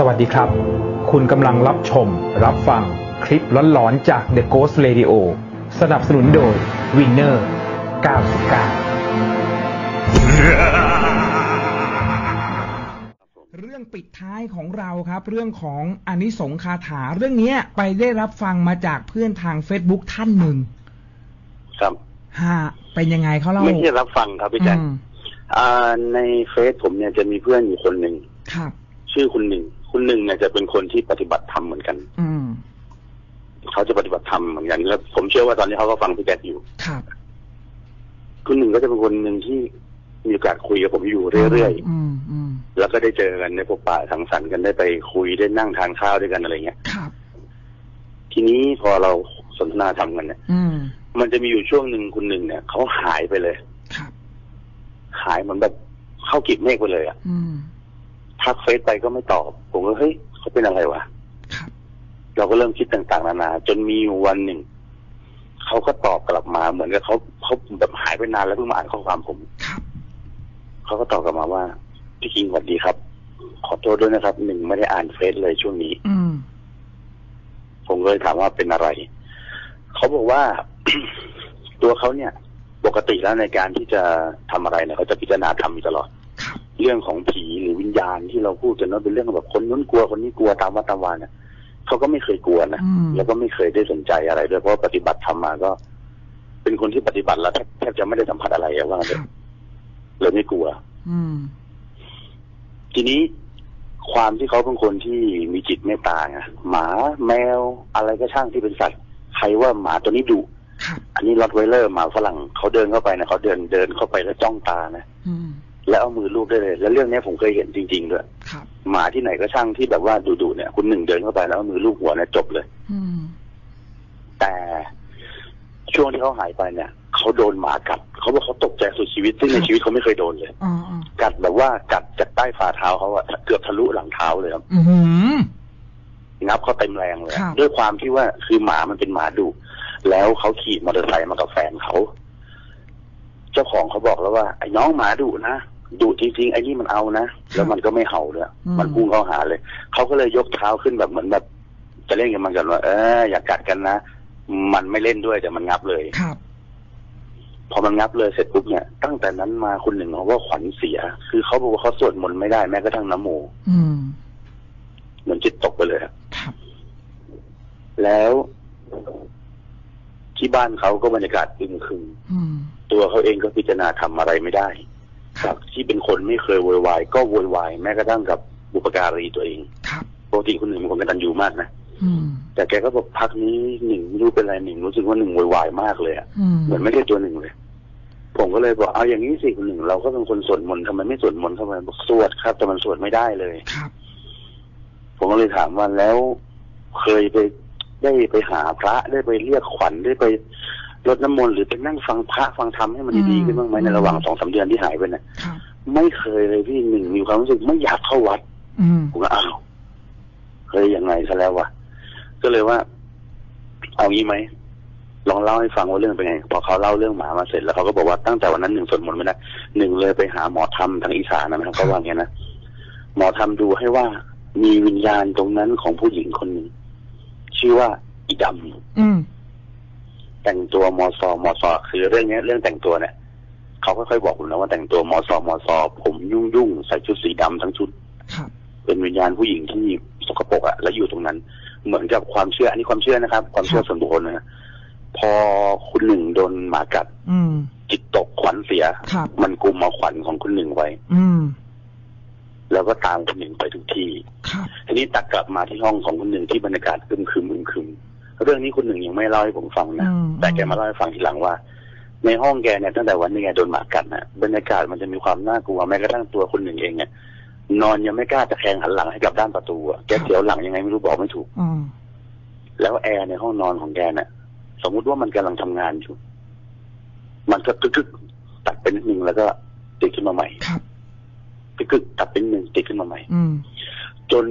สวัสดีครับ คุณกำลังรับชม รับฟังคลิปร้อนๆจาก The Ghost Radio สนับสนุนโดย Winner 99 เรื่องปิดท้ายของเราครับ เรื่องของอานิสงส์คาถา เรื่องเนี้ยไปได้รับฟังมาจากเพื่อนทาง Facebook ท่านหนึ่ง ครับฮะเป็นยังไงเขาเล่าไม่ใช่รับฟังครับพี่แจ๊คอืมอ่าในเฟซผมเนี่ยจะมีเพื่อนอยู่คนหนึ่งครับชื่อคุณหนึ่ง คุณหนึ่งเนี่ยจะเป็นคนที่ปฏิบัติธรรมเหมือนกัน อืมเขาจะปฏิบัติธรรมเหมือนกันแล้วผมเชื่อว่าตอนนี้เขาก็ฟังพี่แจ๊คอยู่ครับคุณหนึ่งก็จะเป็นคนหนึ่งที่มีโอกาสคุยกับผมอยู่เรื่อยอืมอืมๆแล้วก็ได้เจอกันในพวกป่าสังสรรค์กันได้ไปคุยได้นั่งทานข้าวด้วยกันอะไรเงี้ยครับทีนี้พอเราสนทนาธรรมกันเนี่ยอืมมันจะมีอยู่ช่วงหนึ่งคุณหนึ่งเนี่ยเขาหายไปเลยครับหายเหมือนแบบเข้ากิบเมฆไปเลยอะอืม ทักเฟซไปก็ไม่ตอบ ผมก็เฮ้ยเขาเป็นอะไรวะครับเราก็เริ่มคิดต่างๆนานา จนมีอยู่วันหนึ่ง เขาก็ตอบกลับมา เหมือนกับเขาเขาแบบหายไปนานแล้วเพิ่งมาอ่านข้อความผมครับเขาก็ตอบกลับมาว่าพี่คิงสวัสดีครับ ขอโทษด้วยนะครับหนึ่งไม่ได้อ่านเฟซเลยช่วงนี้ อืมผมก็เลยถามว่าเป็นอะไร เขาบอกว่าตัวเขาเนี่ย ปกติแล้วในการที่จะทำอะไรเนี่ยเขาจะพิจารณาทำอยู่ตลอดครับ เรื่องของผีหรือวิญญาณที่เราพูดกันว่าเป็นเรื่องแบบคนนู้นกลัวคนนี้กลัวตามวัดตามวาเนี่ยเขาก็ไม่เคยกลัวนะอืมแล้วก็ไม่เคยได้สนใจอะไรด้วยเพราะว่าปฏิบัติทำมาก็ เป็นคนที่ปฏิบัติแล้วแทบแทบจะไม่ได้สัมผัสอะไรอะว่าคเลรัยบเลยไม่กลัว อืม ทีนี้ความที่เขาเป็นคนที่มีจิตเมตตาไงหมาแมวอะไรก็ช่างที่เป็นสัตว์ใครว่าหมาตัวนี้ดุครับอันนี้รอดไวเลอร์หมาฝรั่งเขาเดินเข้าไปนะเขาเดินเดินเข้าไปแล้วจ้องตานะอืม แล้วเอามือลูบได้เลย แล้วเรื่องเนี้ยผมเคยเห็นจริงๆด้วยครับหมาที่ไหนก็ช่างที่แบบว่าดุๆเนี่ยคุณหนึ่งเดินเข้าไปแล้วเอามือลูบหัวเนี่ยจบเลยอืมแต่ช่วงที่เขาหายไปเนี่ยเขาโดนหมากัดเขาบอกเขาตกใจสุดชีวิต ซึ่งในชีวิตเขาไม่เคยโดนเลยอ๋ออ๋อกัดแบบว่ากัดจากใต้ฝ่าเท้าเขาอะเกือบทะลุหลังเท้าเลยครับอืมงับเขาเต็มแรงเลยครับด้วยความที่ว่าคือหมามันเป็นหมาดุแล้วเขาขี่มอเตอร์ไซค์มากับแฟนเขา เจ้าของเขาบอกแล้วว่าไอ้น้องหมาดุนะ ดุจริงๆไอ้นี่มันเอานะแล้วมันก็ไม่เห่าเลยมันพุ่งเข้าหาเลยเขาก็เลยยกเท้าขึ้นแบบเหมือนแบบ จะเล่นกับมันกันว่าเอออย่ากัดกันนะมันไม่เล่นด้วยแต่มันงับเลยครับ พอมันงับเลยเสร็จปุ๊บเนี่ย ตั้งแต่นั้นมาคุณหนึ่งเขาว่าขวัญเสีย คือเขาบอกว่าเขาสวดมนต์ไม่ได้แม้กระทั่งน้ำโมอืมเหมือนจิตตกไปเลยอะครับ แล้วที่บ้านเขาก็บรรยากาศอึมครึมอืมตัวเขาเองก็พิจารณาทำอะไรไม่ได้ ครัจาบกที่เป็นคนไม่เคยโวยวายก็โวยวายแม้กระทั่งกับบุปการีตัวเอง ครับปกติคุณหนึ่งเป็นคนกตัญญูมากนะอืมแต่แกก็บอกพักนี้หนึ่งไม่รู้เป็นอะไรหนึ่งรู้สึกว่าหนึ่งโวยวายมากเลยอะอืมเหมือนไม่ใช่ตัวหนึ่งเลย ผมก็เลยบอกเอาอย่างนี้สิคุณหนึ่งเราก็เป็นคนสวดมนต์ทำไมไม่สวดมนต์ทำไมบอกสวดครับ แต่มันสวดไม่ได้เลยครับ ผมก็เลยถามว่าแล้วเคยไปได้ไปหาพระได้ไปเรียกขวัญได้ไป รดน้ำมนต์หรือไปนั่งฟังพระฟังธรรมให้มันดีๆขึ้นบ้างไหมในระหว่างสองสามเดือนที่หายไปเนี่ยครับไม่เคยเลยพี่หนึ่งมีความรู้สึกไม่อยากเข้าวัดอืมผมก็อ้าวเฮ้ยยังไงซะแล้ววะก็เลยว่า เอางี้ไหมลองเล่าให้ฟังว่าเรื่องเป็นไง พอเขาเล่าเรื่องหมามาเสร็จแล้วเขาก็บอกว่าตั้งแต่วันนั้นหนึ่งสวดมนต์ไม่ได้หนึ่งเลยไปหาหมอธรรมทางอีสานนะครับเขาว่าอย่างนี้ยนะหมอธรรมดูให้ว่ามีวิญญาณตรงนั้นของผู้หญิงคนหนึ่งชื่อว่าอีดำอืม แต่งตัวมอซอมอซอคือเรื่องเนี้ยเรื่องแต่งตัวเนี่ยเขาค่อยๆบอกผมนะว่าแต่งตัวมอซอมอซอผมยุ่งยุ่งๆใส่ชุดสีดำทั้งชุดครับเป็นวิญญาณผู้หญิงที่สกปรกอะแล้วอยู่ตรงนั้น เหมือนกับความเชื่ออันนี้ความเชื่อนะครับ ความเชื่อส่วนบุคคลนะพอคุณหนึ่งโดนหมากัด อืมจิตตกขวัญเสียครับมันกุมเอาขวัญของคุณหนึ่งไว้ อืมแล้วก็ตามคุณหนึ่งไปทุกที่ครับทีนี้ตัดกลับมาที่ห้องของคุณหนึ่งที่บรรยากาศอึมครึมอึมครึม เรื่องนี้คุณหนึ่งยังไม่เล่าให้ผมฟังนะอืมแต่แกมาเล่าให้ฟังทีหลังว่า ในห้องแกเนี่ยตั้งแต่วันนี้แกโดนหมากัดนะบรรยากาศมันจะมีความน่ากลัวแม้กระทั่งตัวคุณหนึ่งเองเนี่ยนอนยังไม่กล้าจะแคงหันหลังให้กับด้านประตูอะแกเสียวหลังยังไงไม่รู้บอกไม่ถูกอืมแล้วแอร์ในห้องนอนของแกเนี่ยสมมุติว่ามันกำลังทำงานอยู่ มันก็กึกกึกๆตัดเป็นนิดนึงแล้วก็ติดขึ้นมาใหม่ครับกึกกึกๆตัดเป็นหนึ่งติดขึ้นมาใหม่อืมจน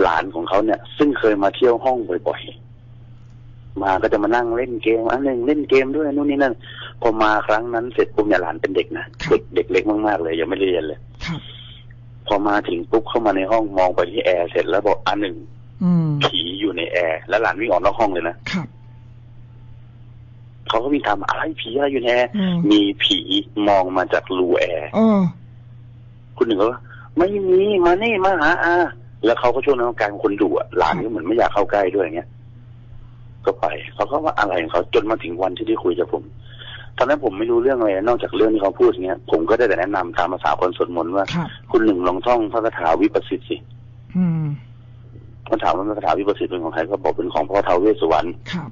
หลานของเขาเนี่ย ซึ่งเคยมาเที่ยวห้องบ่อยๆ มาก็จะมานั่งเล่นเกมอันหนึ่งเล่นเกมด้วยนู่นนี่นั่นพอมาครั้งนั้นเสร็จปุ๊บเนี่ยหลานเป็นเด็กนะครับเด็กเด็กเล็กมากๆเลยยังไม่ได้เรียนเลยครับพอมาถึงปุ๊บเข้ามาในห้องมองไปที่แอร์เสร็จแล้วบอกอันหนึ่งอืมผีอยู่ในแอร์แล้วหลานวิ่งออกนอกห้องเลยนะครับเขาก็มีถามอะไรผีอะไรอยู่ในแอร์อืมมีผีมองมาจากรูแอร์เออคุณหนึ่งก็ว่าไม่มีมานี่มาหาอาแล้วเขาก็ช่วงนั้นกลารคนดุอะหลานก็เหมือนไม่อยากเข้าใกล้ด้วยอย่างเงี้ย ก็ไปเขาก็ว่าอะไรของเขาจนมาถึงวันที่ได้คุยกับผมตอนนั้นผมไม่รู้เรื่องอะไรนอกจากเรื่องที่เขาพูดอย่างเงี้ยผมก็ได้แต่แนะนำตามภาษาคนสวดมนต์ว่าครับคุณหนึ่งลองท่องพระคาถาวิปัสสิทธิ์สิอืมเขาถามว่าพระคาถาวิปัสสิทธิ์เป็นของใครก็บอกเป็นของพ่อท้าวเวสสุวรรณครับ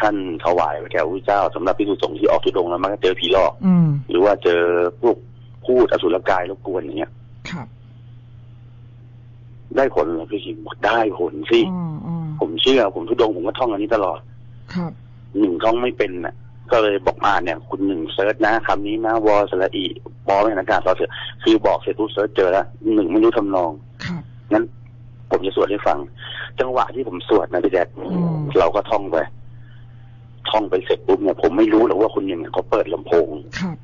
ท่านถวายแก่พระเจ้าสำหรับพิสุสงฆ์ที่ออกทุดงค์แล้วมันก็เจอผีหลอกอืมหรือว่าเจอพวกพูดอสุรกายรบกวนอย่างเงี้ยครับได้ผลเหรอพี่ชิมบอกได้ผลสิอืมอืมผม เชื่อ ผมธุดงค์ผมก็ท่องอันนี้ตลอด ครับ หนึ่งท่องไม่เป็นน่ะ ก็เลยบอกมาเนี่ย คุณหนึ่ง search นะคำนี้นะวอสระอีบอไม้หันอากาศสอเสือคือบอกเสร็จปุ๊บ search เจอแล้วหนึ่งไม่รู้ทำนองครับงั้น ผมจะสวดให้ฟัง จังหวะที่ผมสวดนะพี่แจ็คอืมเราก็ท่องไปท่องไปเสร็จปุ๊บเนี่ยผมไม่รู้หรอกว่าคุณหนึ่งเนี่ยเขาเปิดลำโพงครับ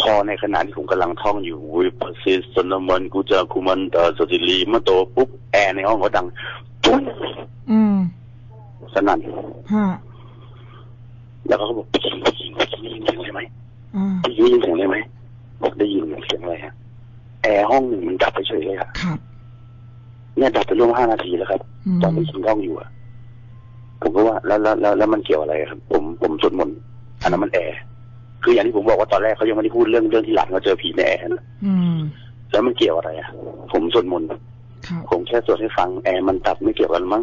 พอในขณะที่ผมกำลังท่องอยู่วิปัสสิสนมันกูจะคุมันเตอสติลีมะโตปุ๊บแอร์ในห้องเขาดังปุ๊บ อืมสนั่นฮะแล้วเขาก็บอกพี่หญิงพี่หญิงได้ยินเสียงอะไรไหมอ่าพี่หญิงได้ยินเสียงอะไรไหมบอกได้ยินเสียงอะไรฮะแอร์ห้องหนึ่งมันดับไปเฉยเลยอะครับ เนี่ยดับไปร่วมห้านาทีแล้วครับอืมตอนที่ผมท่องอยู่อะผมก็ว่าแล้วแล้วแล้วแล้วมันเกี่ยวอะไรครับ ผมผมสวดมนต์อันนั้นมันแอร์คืออย่างที่ผมบอกว่าตอนแรกเขายังไม่ได้พูดเรื่องเรื่องที่หลานเขาเจอผีในแอร์นะอืมแล้วมันเกี่ยวอะไรอะผมสวดมนต์ ครับผมแค่สวดให้ฟังแอร์มันดับไม่เกี่ยวกันมั้ง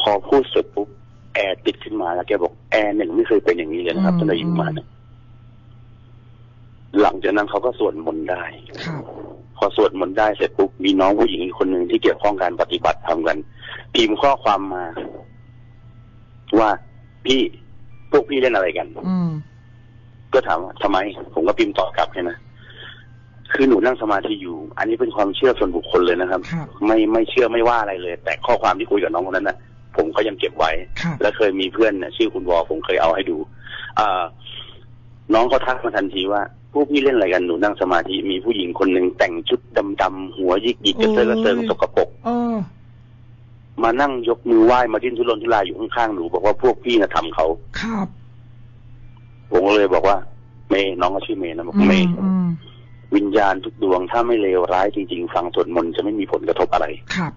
พอพูดเสร็จปุ๊บแอร์ติดขึ้นมาแล้วแกบอกแอร์หนึ่งไม่เคยเป็นอย่างนี้เลยนะครับตั้งแต่อยู่มาเนี่ยหลังจากนั้นเขาก็สวดมนต์ได้ครับพอสวดมนต์ได้เสร็จปุ๊บมีน้องผู้หญิงอีกคนหนึ่งที่เกี่ยวข้องการปฏิบัติทำกันพิมพ์ข้อความมา ว่าพี่พวกพี่เล่นอะไรกัน อืมก็ถามว่าทำไม ผมก็พิมพ์ตอบกลับแค่นะ คือหนูนั่งสมาธิอยู่ อันนี้เป็นความเชื่อส่วนบุคคลเลยนะครับ ครับ ไม่ไม่เชื่อไม่ว่าอะไรเลย แต่ข้อความที่คุยกับน้องคนนั้นนะผมก็ยังเก็บไว้ ครับ และเคยมีเพื่อนเนี่ยชื่อคุณวอผมเคยเอาให้ดูอ่าน้องเขาทักมาทันทีว่าพวกพี่เล่นอะไรกันหนูนั่งสมาธิมีผู้หญิงคนหนึ่งแต่งชุดดำๆหัวยิกยิกกระเซาะกระเซิงสกปรก เออ มานั่งยกมือไหว้มาดิ้นทุรนทุรายอยู่ข้างๆหนูบอกว่าพวกพี่นะทำเขา ครับผมก็เลยบอกว่า เมย์น้องก็ชื่อเมย์นะบอกอืเมมย์อืม วิญญาณทุกดวงถ้าไม่เลวร้ายจริงๆฟังสวดมนต์จะไม่มีผลกระทบอะไรครับ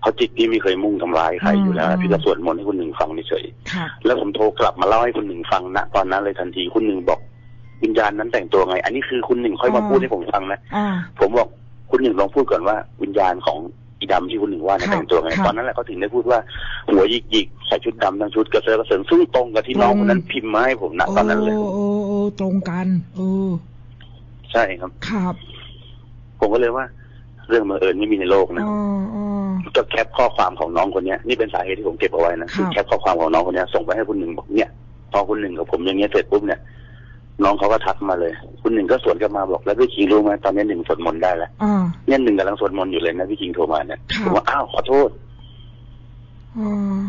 เพราะจิตพี่ไม่เคยมุ่งทำร้ายใครอยู่แล้วอืมพี่ก็สวดมนต์ให้คนหนึ่งฟังเฉยครับๆแล้วผมโทรกลับมาเล่าให้คนหนึ่งฟังณตอนนั้นเลยทันทีคุณหนึ่งบอก วิญญาณนั้นแต่งตัวไง อันนี้คือคุณหนึ่งค่อยมาอ่าพูดให้ผมฟังนะอ่าผมบอกคุณหนึ่งลองพูดก่อนว่าวิญญาณของ อีดำที่คุณหนึ่งว่าเนี่ยครับแต่งตัวไงครับตอนนั้นแหละเขาถึงได้พูดว่าหัวยิกยิกๆใส่ชุดดำทั้งชุดกระเซาะกระเซิงซึ่งตรงกับที่น้องคนนั้นพิมพ์มาให้ผมณตอนนั้นเลยโอ้โอ้โอ้ตรงกันเออใช่ครับครับ ผมก็เลยว่า เรื่องบังเอิญไม่มีในโลกนะอ๋ออ๋อก็แคปข้อความของน้องคนเนี้ยนี่เป็นสาเหตุที่ผมเก็บเอาไว้นะครับคือแคปข้อความของน้องคนเนี้ยส่งไปให้คุณหนึ่งบอกเนี่ยพอคุณหนึ่งกับผมอย่างเงี้ยเสร็จปุ๊บเนี่ย น้องเขาก็ทักมาเลย คุณหนึ่งก็สวนกลับมาบอกแล้วพี่คิงรู้ไหมตอนนี้หนึ่งสวดมนต์ได้แล้วอ่าเนี่ยหนึ่งกำลังสวดมนต์อยู่เลยนะพี่คิงโทรมาเนี่ยครับผมว่าอ้าวขอโทษอ่า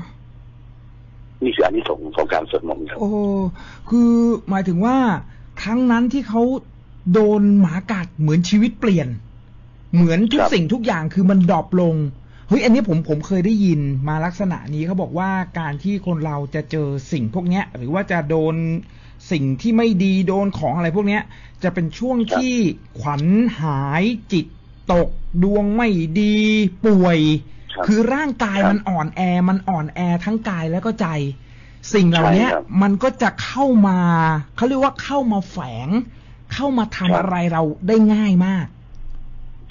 นี่คืออันนี้ส่งส์ของการสวดมนต์ครับโอ้คือหมายถึงว่าครั้งนั้นที่เขาโดนหมากัดเหมือนชีวิตเปลี่ยน เหมือนทุกสิ่งทุกอย่างคือมัน drop ลงเฮ้ยอันนี้ผมผมเคยได้ยินมาลักษณะนี้เขาบอกว่าการที่คนเราจะเจอสิ่งพวกเนี้ย หรือว่าจะโดน สิ่งที่ไม่ดีโดนของอะไรพวกเนี้ย จะเป็นช่วงที่ขวัญหายจิตตกดวงไม่ดีป่วยครับคือร่างกายครับมันอ่อนแอมันอ่อนแอทั้งกายแล้วก็ใจ สิ่งเหล่านี้ใช่ครับมันก็จะเข้ามาเขาเรียกว่าเข้ามาแฝง เข้ามาทำครับอะไรเราได้ง่ายมาก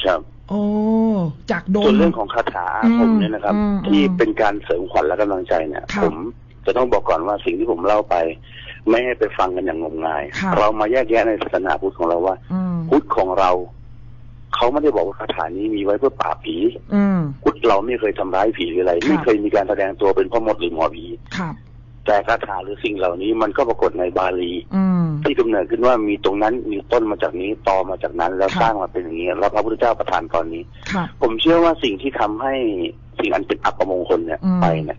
ครับโอ้จากโดส่นวนเรื่องของคาถาอืมผมเนี่ยนะครับอืมที่อืมเป็นการเสริมขวัญและกำลังใจเนี่ยครับผมจะต้องบอกก่อนว่าสิ่งที่ผมเล่าไป ไม่ให้ไปฟังกันอย่างงมงายครับเรามาแยกแยะในศาสนาพุทธของเราว่า อืมพุทธของเรา เขาไม่ได้บอกว่าคาถานี้มีไว้เพื่อปราบผี อืม พุทธเราไม่เคยทำร้ายผีหรืออะไรครับไม่เคยมีการแสดงตัวเป็นพ่อมดหรือหมอผีครับ แต่คาถาหรือสิ่งเหล่านี้มันก็ปรากฏในบาลีอืม ที่กำเนิดขึ้นว่ามีตรงนั้นมีต้นมาจากนี้ตอมาจากนั้น แล้วครับสร้างมาเป็นอย่างนี้แล้วพระพุทธเจ้าประทานตอนนี้ ครับ ผมเชื่อว่าสิ่งที่ทำให้สิ่งอันเป็นอัปมงคลเนี่ยอืม ไปเนี่ย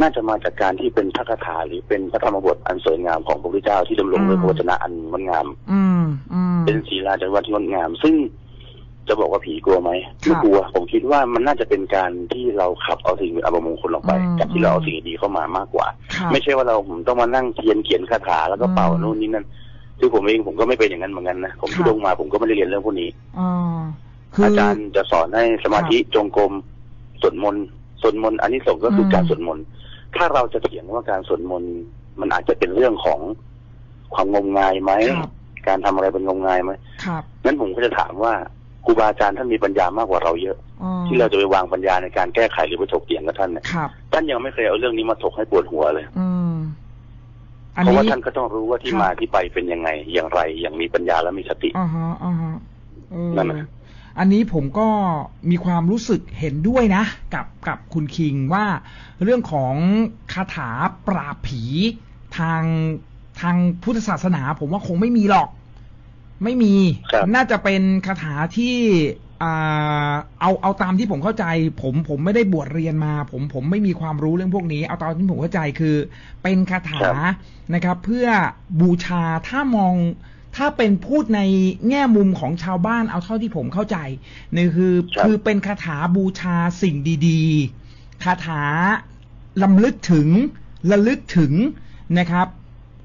น่าจะมาจากการที่เป็นพระคาถาหรือเป็นพระธรรมบทอันสวยงามของพระพุทธเจ้าที่ดำรงด้วยอืมพระวจนะอันงดงามอืมอืมเป็นศีลาจารย์วัดที่งดงาม ซึ่งจะบอกว่าผีกลัวไหมครัไม่บกลัว ผมคิดว่ามันน่าจะเป็นการที่เราขับเอาสิ่งอัปมงคลออกไปอืมจากที่เราเอาสิ่งดีเข้ามามากกว่าครับไม่ใช่ว่าเราผมต้องมานั่งเทียนเขียนคาถาแล้วก็เป่าอืมนู่นนี่นั่นคือผมเองผมก็ไม่เป็นอย่างนั้นเหมือนกันนะผมครับที่ลงมาผมก็ไม่ได้เรียนเรื่องพวกนี้อ่าคืออาจารย์จะสอนให้สมาธิจงกรมสวดมนต์สวดมนต์อันนี้สงส์ก็คืออมการสวดมนต์ ถ้าเราจะเถียงว่าการสวดมนต์มันอาจจะเป็นเรื่องของความงมงายไหมครับการทำอะไรเป็นงมงายไหมครับงั้นผมก็จะถามว่าครูบาอาจารย์ท่านมีปัญญามากกว่าเราเยอะอ่าที่เราจะไปวางปัญญาในการแก้ไขหรือไปถกเถียงกับท่านเนี่ยครับท่านยังไม่เคยเอาเรื่องนี้มาถกให้ปวดหัวเลย อืมอันเพราะนี้ว่าท่านก็ต้องรู้ว่าที่ครับมาที่ไปเป็นยังไง อย่างไร อย่างมีปัญญาและมีสติอ่าฮะอ่าฮะเออนั่นน่ะอันนี้ผมก็มีความรู้สึกเห็นด้วยนะ กับกับคุณคิงว่าเรื่องของคาถาปราบผีทางทางพุทธศาสนา ผมว่าคงไม่มีหรอก ไม่มีครับน่าจะเป็นคาถาที่อ่าเอาเอาตามที่ผมเข้าใจ ผมผมไม่ได้บวชเรียนมา ผมผมไม่มีความรู้เรื่องพวกนี้ เอาตามที่ผมเข้าใจคือ เป็นคาถาครับนะครับ เพื่อบูชาถ้ามอง ถ้าเป็นพูดในแง่มุมของชาวบ้านเอาเท่าที่ผมเข้าใจนี่คือครับคือเป็นคาถาบูชาสิ่งดีๆ คาถาลำลึกถึงระลึกถึงนะครับ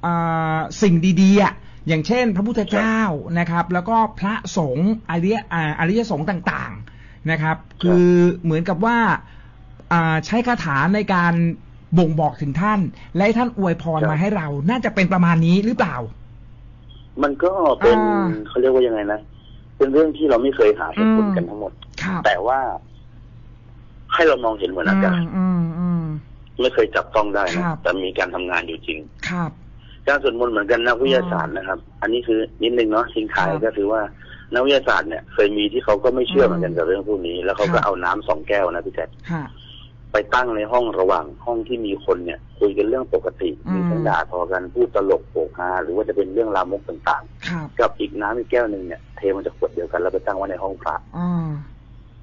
อ่าสิ่งดีๆอะอย่างเช่น พระพุทธเจ้านะครับ แล้วก็พระสงฆ์อริยอ่าอริยสงฆ์ต่างๆนะครับ คือเหมือนกับว่าอ่าใช้คาถาในการบ่งบอกถึงท่าน และให้ท่านอวยพรครับมาให้เรา น่าจะเป็นประมาณนี้หรือเปล่า มันก็เป็นอ่า เขาเรียกว่ายังไงนะเป็นเรื่องที่เราไม่เคยหาเหตุผลกันทั้งหมด ครับแต่ว่า ให้เรามองเห็นเหมือนอากาศอืมอืม ไม่เคยจับต้องได้ครันะบแต่มีการทำงานอยู่จริง ครับ การสวดมนต์เหมือนกันนักวิทยาศาสตร์นะครับ อันนี้คือนิดนึงเนาะทิ้งท้ายครับก็คือว่านักวิทยาศาสตร์เนี่ยเคยมีที่เขาก็ไม่เชื่อเหมือนกันกับเรื่องพวกนี้ แล้วเขาครัก็บเอาน้ำสองแก้วนะพี่แจ๊คฮะ ไปตั้งในห้องระหว่างห้องที่มีคนเนี่ย คุยกันเรื่องปกติอืม มีทั้งด่าทอกันพูดตลกโปกฮาหรือว่าจะเป็นเรื่องรามกต่างครับๆ กับอีกน้ำอีกแก้วหนึ่งเนี่ยเทมันจะขวดเดียวกันแล้วไปตั้งไว้ในห้องพระอ่า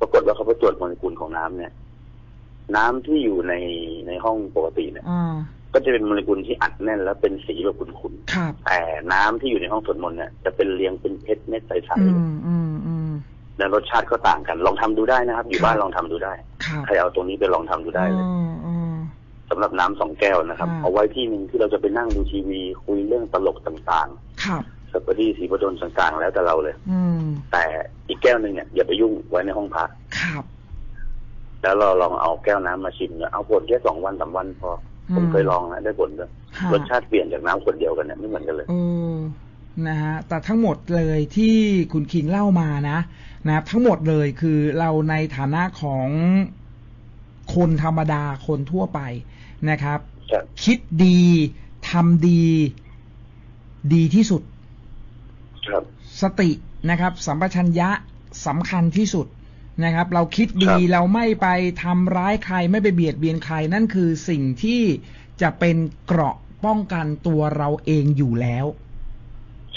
ปรากฏว่าเขาไปตรวจโมเลกุลของน้ำเนี่ย น้ำที่อยู่ในในห้องปกติเนี่ย อ่าก็จะเป็นโมเลกุลที่อัดแน่น แล้วเป็นสีแบบขุ่นๆครับแต่น้ำที่อยู่ในห้องสวดมนต์เนี่ยจะเป็นเรียงเป็นเพชรเม็ดใสอืมอืมอืมๆ และรสชาติก็ต่างกัน ลองทำดูได้นะครับ อยู่ครับบ้านลองทำดูได้ครับใครเอาตรงนี้ไปลองทำดูได้เลยอ่าอ่าสำหรับน้ำสองแก้วนะครับอ่าเอาไว้ที่หนึ่งที่เราจะไปนั่งดูทีวี คุยเรื่องตลกต่างครับๆสปารีสีประดนต่างๆ แล้วแต่เราเลยอืมแต่อีกแก้วหนึ่งเนี่ยอย่าไปยุ่งไว้ในห้องพักครับแล้วเราลองเอาแก้วน้ำมาชิมเนี่ยเอาผลแค่สองวันสามวันพออมผมเคยลองนะได้ผลด้วยฮะรสชาติเปลี่ยนจากน้ำขวดเดียวกันเนี่ยไม่เหมือนกันเลยเออนะฮะแต่ทั้งหมดเลยที่คุณคิงเล่ามานะ นะครับทั้งหมดเลยคือเราในฐานะของคนธรรมดาคนทั่วไปนะครับครับคิดดีทำดีดีที่สุดครับสตินะครับสัมปชัญญะสำคัญที่สุดนะครับ เราคิดดีครับเราไม่ไปทำร้ายใครไม่ไปเบียดเบียนใครนั่นคือสิ่งที่จะเป็นเกราะป้องกันตัวเราเองอยู่แล้ว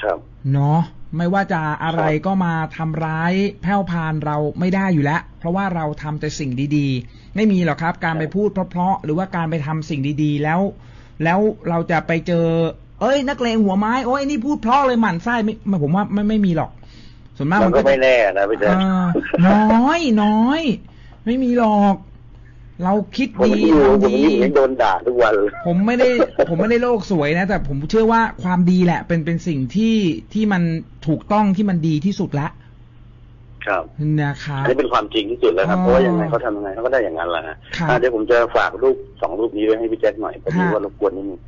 ครับ เนาะ ไม่ว่าจะอะไรครับก็มาทำร้ายแผ่วพานเราไม่ได้อยู่แล้ว เพราะว่าเราทำแต่สิ่งดีๆ ไม่มีหรอกครับ การไปพูดเพราะๆหรือว่าการไปทำสิ่งดีๆ แล้ว แล้วเราจะไปเจอ เอ้ย นักเลงหัวไม้โอ้ยนี่พูดเพราะเลยหมั่นไส้ไม่ไม่ผมว่าไม่ไม่มีหรอก ส่วนมากมัมันนก็ก็ไม่แน่นะพี่แจ๊คเออน้อยน้อย ไม่มีหรอก เราคิดผมดีอยู่ผมทำดีอยู่ยังโดนด่าทุกวันเลยผมไม่ได้ ผมไม่ได้โลกสวยนะ แต่ผมเชื่อว่าความดีแหละ เป็นเป็นสิ่งที่ที่มันถูกต้องที่มันดีที่สุดละ ครับนะครับอันนี้เป็นความจริงที่สุดแล้วครับอ๋อเพราะว่ายังไงเขาทำยังไงเขาก็ได้อย่างนั้นแหละฮะครับอะเดี๋ยวผมจะฝากรูปสองรูปนี้ไว้ให้พี่แจ๊คหน่อยพอดีฮะว่ารบกวนนิดนึง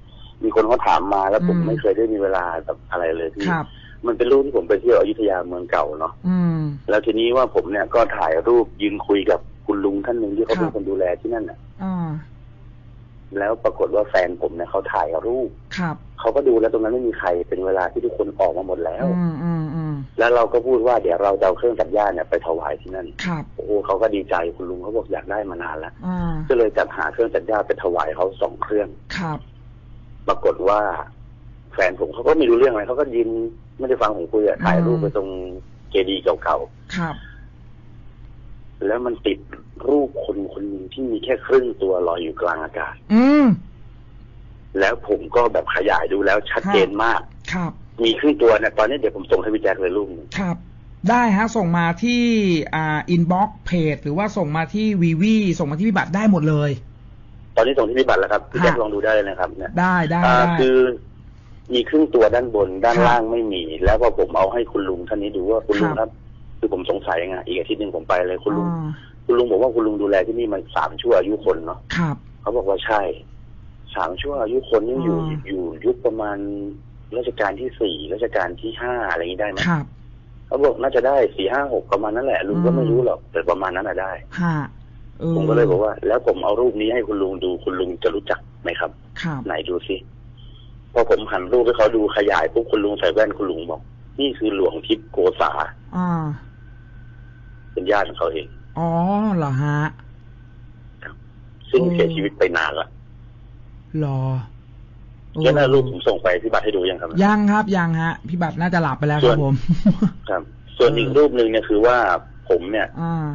มีคนเขาถามมาแล้วผมอืมไม่เคยได้มีเวลาแบบอะไรเลยพี่ครับมันเป็นรูปที่ผมไปเที่ยวอยุธยาเมืองเก่าเนาะอืมแล้วทีนี้ว่าผมเนี่ยก็ถ่ายรูปยืนคุยกับ คุณลุงท่านหนึ่งที่เขาครัเป็นบคนดูแลที่นั่นน่ะอ่าแล้วปรากฏว่าแฟนผมเนี่ยเขาถ่ายรูปครับเขาก็ดูแล้วตรงนั้นไม่มีใครเป็นเวลาที่ทุกคนออกมาหมดแล้วอืมอืมอืมแล้วเราก็พูดว่าเดี๋ยวเราจะเอาเครื่องตัดหญ้าเนี่ยไปถวายที่นั่นครับโอ้โหเขาก็ดีใจคุณลุงเขาบอกอยากได้มานานแล้วอ่าก็เลยจัดหาเครื่องตัดหญ้าไปถวายเขาสองเครื่องครับ ปรากฏว่า แฟนผมเขาก็ไม่รู้เรื่องอะไรเขาก็ยินไม่ได้ฟังผมคุยอะถ่ายรูปไปตรงเจดีย์เก่าครับๆ แล้วมันติดรูปคนคนหนึ่งที่มีแค่ครึ่งตัวลอยอยู่กลางอากาศ อืม แล้วผมก็แบบขยายดูแล้วชัดเจนมาก ครับ มีครึ่งตัวเนี่ยตอนนี้เดี๋ยวผมส่งให้พี่แจ็คเลยรูปหนึ่งครับ ได้ฮะ ส่งมาที่อ่า inbox page หรือว่าส่งมาที่วีวีส่งมาที่พิบัติได้หมดเลย ตอนนี้ส่งที่พี่บัตรแล้วครับพี่แจ็คฮะลองดูได้เลยนะครับ เนี่ยได้ได้อ่าได้ คือ มีครึ่งตัวด้านบนด้านครับล่างไม่มี แล้วพอผมเอาให้คุณลุงท่านนี้ดูว่าคุณลุงครับ ครับคือผมสงสัยไงอีกอาทิตย์หนึ่งผมไปเลยคุณลุงอ่าคุณลุงบอกว่าคุณลุงดูแลที่นี่มาสามชั่วอายุคนเนาะครับเขาบอกว่าใช่สามชั่วอายุคนนี่อยู่อ่าอยู่ยุคประมาณรัชกาลที่สี่รัชกาลที่ห้าอะไรอย่างนี้ได้ไหมครับเขาบอกน่าจะได้สี่ห้าหกประมาณนั้นแหละลุงก็อืมไม่รู้หรอกแต่ประมาณนั้นอะได้ฮะเออผมก็เลยบอกว่า แล้วผมเอารูปนี้ให้คุณลุงดูคุณลุงจะรู้จักไหมครับครับ ไหนดูสิพอผมหันรูปให้เขาดูขยายปุ๊บคุณลุงใส่แว่นคุณลุงบอก นี่คือหลวงทิพย์โกษาอ่า เป็นญาติของเขาเอง อ๋อเหรอฮะ ซึ่งอืมเสียชีวิตไปนานละเหรอโอ้แค่นั้นรูปผมส่งไปที่บัตรให้ดูยังครับ ยังครับยังฮะ พี่บัตรน่าจะหลับไปแล้วคส่รัวบนผม ครับ ส่วนอีกรูปหนึ่งเนี่ยคือว่าผมเนี่ยอ่า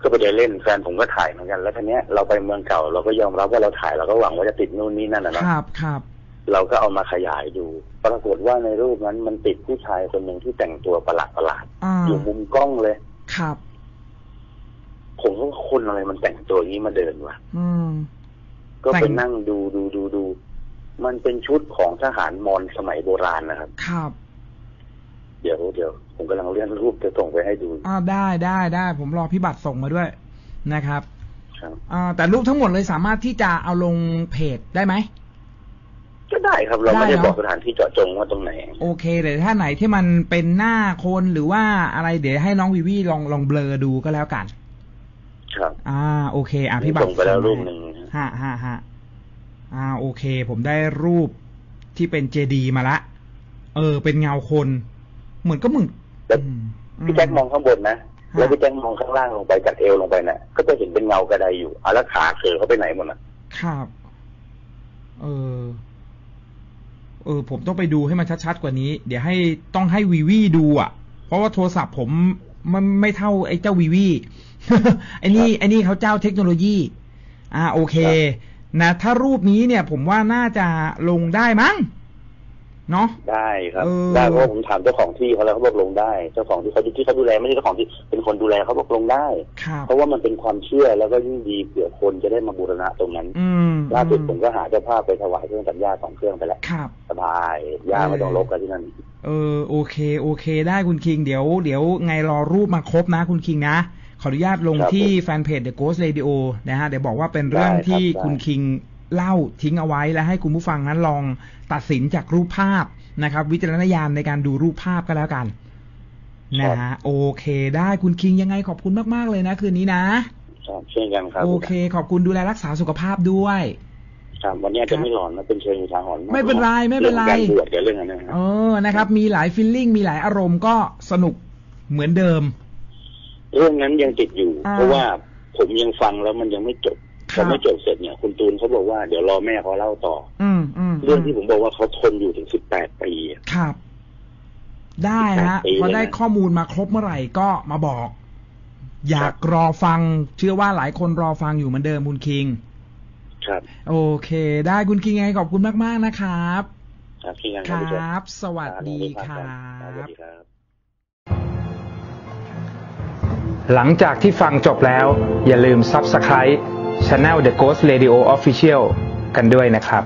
ก็ไปเดินเล่นแฟนผมก็ถ่ายเหมือนกัน แล้วทีเนี้ยเราไปเมืองเก่าเราก็ยอมรับว่าเราถ่ายเราก็หวังว่าจะติดนู่นนี่นั่นนะคเนาะรับครับเราก็เอามาขยายดู ปรากฏว่าในรูปนั้นมันติดผู้ชายคนหนึ่งที่แต่งตัวประหลาดประหลาดอ่าๆอยู่มุมกล้องเลย ครับ ผมก็ว่าคนอะไรมันแต่งตัวอย่างนี้มาเดินวะอืม ก็แต่ไปงนั่งดูดูดูดู มันเป็นชุดของทหารมอญสมัยโบราณนะครับ ครับ เดี๋ยวเดี๋ยวผมกำลังเลื่อนรูปจะส่งไปให้ดูอ่าได้ได้ได้ ผมรอพี่บัตรส่งมาด้วยนะครับครับอ่าแต่รูปทั้งหมดเลยสามารถที่จะเอาลงเพจได้ไหมก็ ได้ครับเราไม่ได้ได้เนอะบอกสถานที่เจาะจงว่าตรงไหน โอเคแต่ถ้าไหนที่มันเป็นหน้าคนหรือว่าอะไรเดี๋ยวให้น้องวิวีลองลองเบลอดูก็แล้วกัน ครับ อ่า โอเค อะพี่บัตรส่งไปแล้วมารูปหนึ่งฮะฮะฮะอ่า โอเค ผมได้รูปที่เป็นเจดีมาละ เออ เป็นเงาคน เหมือนก็เหมือนแต่อืมพี่แจ็คมองข้างบนนะฮะแล้วพี่แจ็คมองข้างล่างลงไปจากเอวลงไปนะก็จะเห็นเป็นเงากระไดอยู่อะแล้วขาเขอเขาไปไหนหมดอะ ครับ เออ เออผมต้องไปดูให้มันชัดๆกว่านี้ เดี๋ยวให้ต้องให้วีวีดูอะ เพราะว่าโทรศัพท์ผมมันไม่เท่าไอ้เจ้าวีวีไอ้นี่ไอ้นี่เขาเจ้าเทคโนโลยี อ่าโอเค นะ ถ้ารูปนี้เนี่ย ผมว่าน่าจะลงได้มั้ง เนาะ ได้ครับเออ ได้เพราะว่าผมถามเจ้าของที่เขาแล้วเขาบอกลงได้ เจ้าของที่เขาที่เขาดูแลไม่ใช่เจ้าของที่เป็นคนดูแลเขาบอกลงได้ ครับ เพราะว่ามันเป็นความเชื่อแล้วก็ยิ่งดีเผื่อคนจะได้มาบูรณะตรงนั้น อืมล่าสุดอืมผมก็หาเจ้าภาพไปถวายเครื่องตัดหญ้าสองเครื่องไปแล้วครับ สบายหญ้าไม่ต้องรบกันที่นั่น เออโอเคโอเค ได้คุณคิงเดี๋ยวเดี๋ยวไงรอรูปมาครบนะคุณคิงนะ ขออนุญาตลงครับที่ fan page The Ghost Radio นะฮะเดี๋ยวบอกว่าเป็นเรื่องได้ครับที่ได้คุณคิง เล่าทิ้งเอาไว้และให้คุณผู้ฟังนั้นลองตัดสินจากรูปภาพนะครับ วิจารณญาณในการดูรูปภาพก็แล้วกันนะฮะโอเค ได้คุณคิงยังไงขอบคุณมาก ๆ เลยนะ คืนนี้นะครับเช่นกันครับ โอเค ขอบคุณดูแลรักษาสุขภาพด้วยครับวันนี้อาจจะไม่หลอนนะเป็นเชิงอุทาหรณ์ากไม่เป็นไรไม่เป็นไรองการบวชกับเรื่องอันนั้นนะเออนะครับ มีหลาย feeling มีหลายอารมณ์ก็สนุกเหมือนเดิม เรื่องนั้นยังติดอยู่อ่าเพราะว่าผมยังฟังแล้วมันยังไม่จบค พรัอบไม่จบเสร็จเนี่ย คุณตูนเขาบอกว่าเดี๋ยวรอแม่เขาเล่าต่อ อืมอืมเรื่องที่ผมบอกว่าเขาทนอยู่ถึงสิบแปดปีอะครับ ได้ฮะปีพอได้เลยนะข้อมูลมาครบเมื่อไหร่ก็มาบอก อยากรอฟัง เชื่อว่าหลายคนรอฟังอยู่เหมือนเดิมคุณคิง ครับ โอเค ได้คุณคิงไงขอบคุณมาก ๆ นะครับครับที่งานคครับพี่แจ๊รับ สวัสดีคครัรับสวับสดีครับหลังจากที่ฟังจบแล้ว อย่าลืม ช annel The Ghost Radio Official กันด้วยนะครับ